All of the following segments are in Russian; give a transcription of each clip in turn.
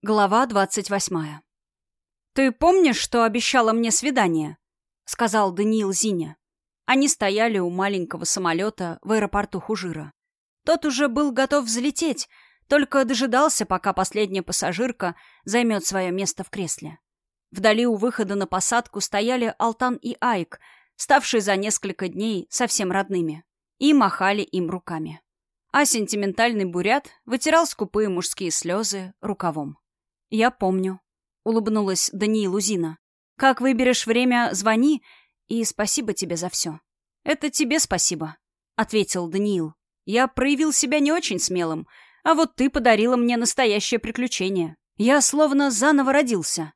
Глава двадцать восьмая. «Ты помнишь, что обещала мне свидание?» — сказал Даниил Зиня. Они стояли у маленького самолета в аэропорту Хужира. Тот уже был готов взлететь, только дожидался, пока последняя пассажирка займет свое место в кресле. Вдали у выхода на посадку стояли Алтан и Айк, ставшие за несколько дней совсем родными, и махали им руками. А сентиментальный бурят вытирал скупые мужские слезы рукавом. «Я помню», — улыбнулась Даниилу Зина. «Как выберешь время, звони, и спасибо тебе за все». «Это тебе спасибо», — ответил Даниил. «Я проявил себя не очень смелым, а вот ты подарила мне настоящее приключение. Я словно заново родился».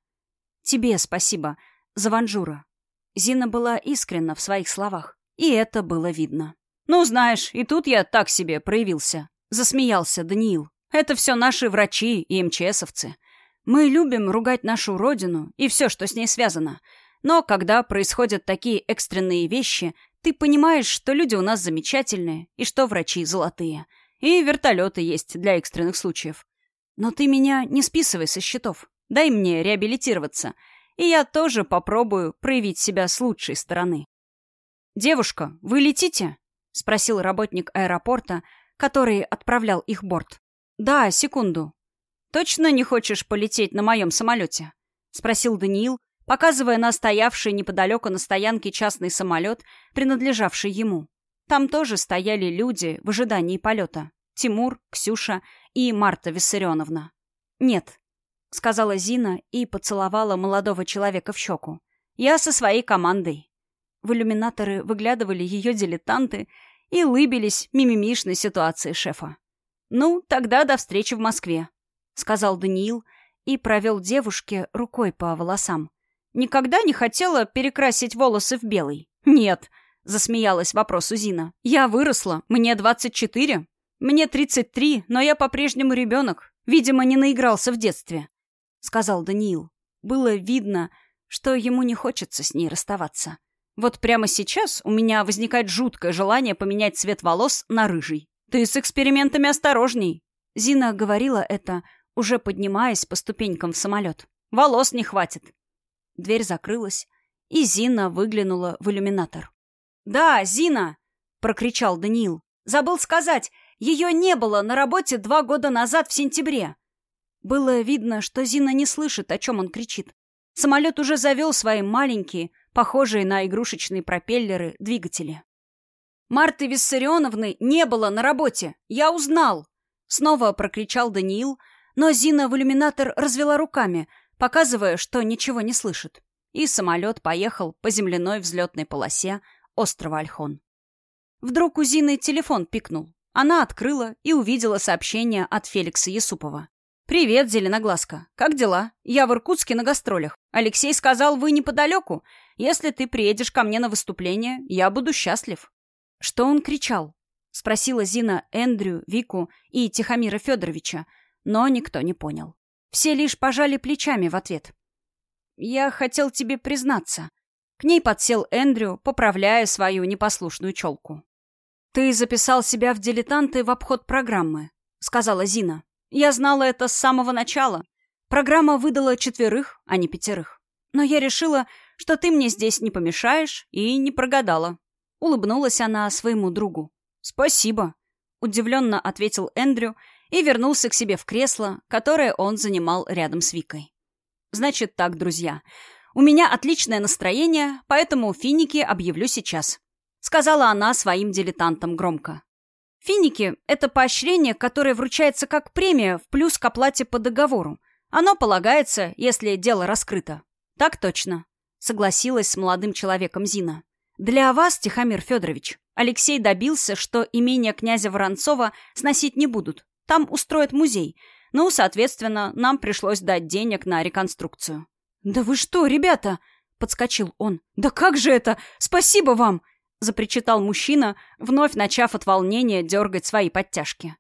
«Тебе спасибо за Ванжура». Зина была искренна в своих словах, и это было видно. «Ну, знаешь, и тут я так себе проявился», — засмеялся Даниил. «Это все наши врачи и МЧСовцы. Мы любим ругать нашу родину и все, что с ней связано. Но когда происходят такие экстренные вещи, ты понимаешь, что люди у нас замечательные и что врачи золотые. И вертолеты есть для экстренных случаев. Но ты меня не списывай со счетов. Дай мне реабилитироваться. И я тоже попробую проявить себя с лучшей стороны. «Девушка, вы летите?» — спросил работник аэропорта, который отправлял их борт. «Да, секунду», «Точно не хочешь полететь на моем самолете?» — спросил Даниил, показывая на стоявший неподалеку на стоянке частный самолет, принадлежавший ему. Там тоже стояли люди в ожидании полета. Тимур, Ксюша и Марта Виссарионовна. «Нет», — сказала Зина и поцеловала молодого человека в щеку. «Я со своей командой». В иллюминаторы выглядывали ее дилетанты и лыбились мимимишной ситуации шефа. «Ну, тогда до встречи в Москве», — сказал Даниил и провел девушке рукой по волосам. «Никогда не хотела перекрасить волосы в белый?» «Нет», — засмеялась вопросу Зина. «Я выросла. Мне двадцать четыре. Мне тридцать три, но я по-прежнему ребенок. Видимо, не наигрался в детстве», — сказал Даниил. Было видно, что ему не хочется с ней расставаться. Вот прямо сейчас у меня возникает жуткое желание поменять цвет волос на рыжий. «Ты с экспериментами осторожней!» Зина говорила это, уже поднимаясь по ступенькам в самолет. «Волос не хватит!» Дверь закрылась, и Зина выглянула в иллюминатор. «Да, Зина!» — прокричал Даниил. «Забыл сказать, ее не было на работе два года назад в сентябре». Было видно, что Зина не слышит, о чем он кричит. Самолет уже завел свои маленькие, похожие на игрушечные пропеллеры, двигатели. «Марты Виссарионовны не было на работе! Я узнал!» Снова прокричал Даниил, но Зина в иллюминатор развела руками, показывая, что ничего не слышит. И самолет поехал по земляной взлетной полосе острова Альхон. Вдруг у Зины телефон пикнул. Она открыла и увидела сообщение от Феликса Есупова. «Привет, Зеленоглазка. Как дела? Я в Иркутске на гастролях. Алексей сказал, вы неподалеку. Если ты приедешь ко мне на выступление, я буду счастлив». Что он кричал? Спросила Зина Эндрю, Вику и Тихомира Федоровича, но никто не понял. Все лишь пожали плечами в ответ. «Я хотел тебе признаться». К ней подсел Эндрю, поправляя свою непослушную челку. «Ты записал себя в дилетанты в обход программы», — сказала Зина. «Я знала это с самого начала. Программа выдала четверых, а не пятерых. Но я решила, что ты мне здесь не помешаешь, и не прогадала». Улыбнулась она своему другу. «Спасибо», — удивленно ответил Эндрю и вернулся к себе в кресло, которое он занимал рядом с Викой. «Значит так, друзья. У меня отличное настроение, поэтому финики объявлю сейчас», — сказала она своим дилетантам громко. Финики — это поощрение, которое вручается как премия в плюс к оплате по договору. Оно полагается, если дело раскрыто. Так точно, согласилась с молодым человеком Зина. Для вас, Тихомир Федорович, Алексей добился, что имение князя Воронцова сносить не будут, там устроят музей. Ну, соответственно, нам пришлось дать денег на реконструкцию. «Да вы что, ребята?» — подскочил он. «Да как же это? Спасибо вам!» — запричитал мужчина, вновь начав от волнения дергать свои подтяжки.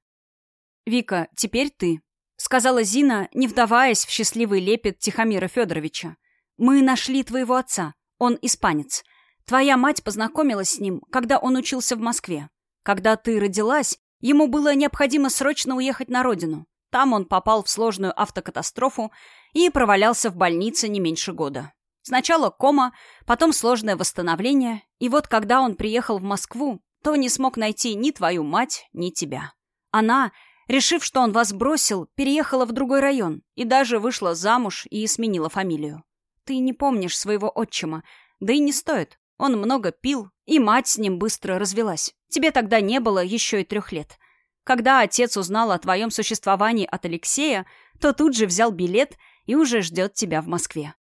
«Вика, теперь ты», — сказала Зина, не вдаваясь в счастливый лепет Тихомира Федоровича. «Мы нашли твоего отца. Он испанец. Твоя мать познакомилась с ним, когда он учился в Москве. Когда ты родилась, Ему было необходимо срочно уехать на родину. Там он попал в сложную автокатастрофу и провалялся в больнице не меньше года. Сначала кома, потом сложное восстановление, и вот когда он приехал в Москву, то не смог найти ни твою мать, ни тебя. Она, решив, что он вас бросил, переехала в другой район и даже вышла замуж и сменила фамилию. Ты не помнишь своего отчима, да и не стоит. Он много пил, и мать с ним быстро развелась. Тебе тогда не было еще и трех лет. Когда отец узнал о твоем существовании от Алексея, то тут же взял билет и уже ждет тебя в Москве.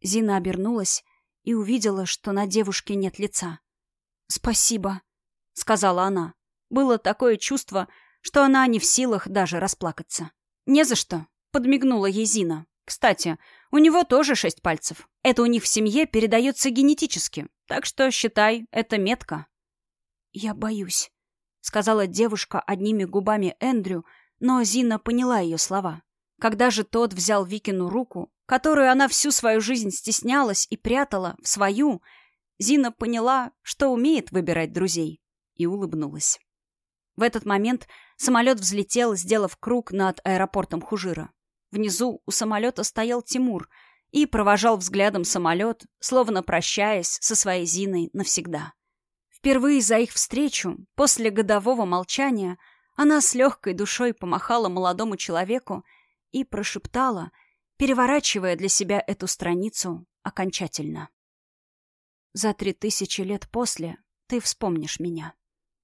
Зина обернулась и увидела, что на девушке нет лица. «Спасибо», — сказала она. Было такое чувство, что она не в силах даже расплакаться. «Не за что», — подмигнула ей Зина. «Кстати, у него тоже шесть пальцев. Это у них в семье передается генетически, так что, считай, это метка». «Я боюсь», — сказала девушка одними губами Эндрю, но Зина поняла ее слова. Когда же тот взял Викину руку, которую она всю свою жизнь стеснялась и прятала в свою, Зина поняла, что умеет выбирать друзей, и улыбнулась. В этот момент самолет взлетел, сделав круг над аэропортом Хужира. Внизу у самолета стоял Тимур и провожал взглядом самолет, словно прощаясь со своей Зиной навсегда. Впервые за их встречу, после годового молчания, она с легкой душой помахала молодому человеку и прошептала, переворачивая для себя эту страницу окончательно. «За три тысячи лет после ты вспомнишь меня.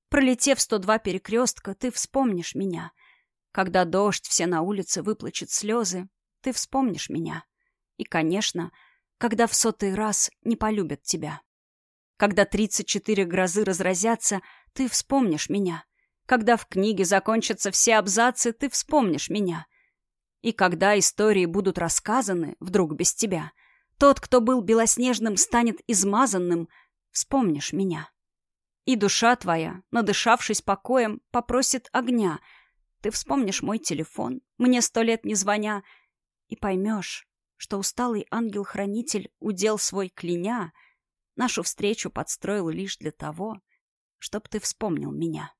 Пролетев 102 перекрестка, ты вспомнишь меня. Когда дождь, все на улице выплачет слезы, ты вспомнишь меня. И, конечно, когда в сотый раз не полюбят тебя. Когда 34 грозы разразятся, ты вспомнишь меня. Когда в книге закончатся все абзацы, ты вспомнишь меня. И когда истории будут рассказаны, вдруг без тебя, тот, кто был белоснежным, станет измазанным, вспомнишь меня. И душа твоя, надышавшись покоем, попросит огня. Ты вспомнишь мой телефон, мне сто лет не звоня, и поймешь, что усталый ангел-хранитель удел свой кляня, нашу встречу подстроил лишь для того, чтоб ты вспомнил меня.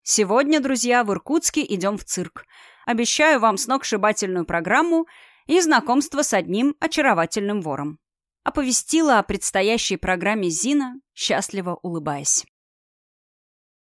Сегодня, друзья, в Иркутске идем в цирк — Обещаю вам сногсшибательную программу и знакомство с одним очаровательным вором. Оповестила о предстоящей программе Зина, счастливо улыбаясь.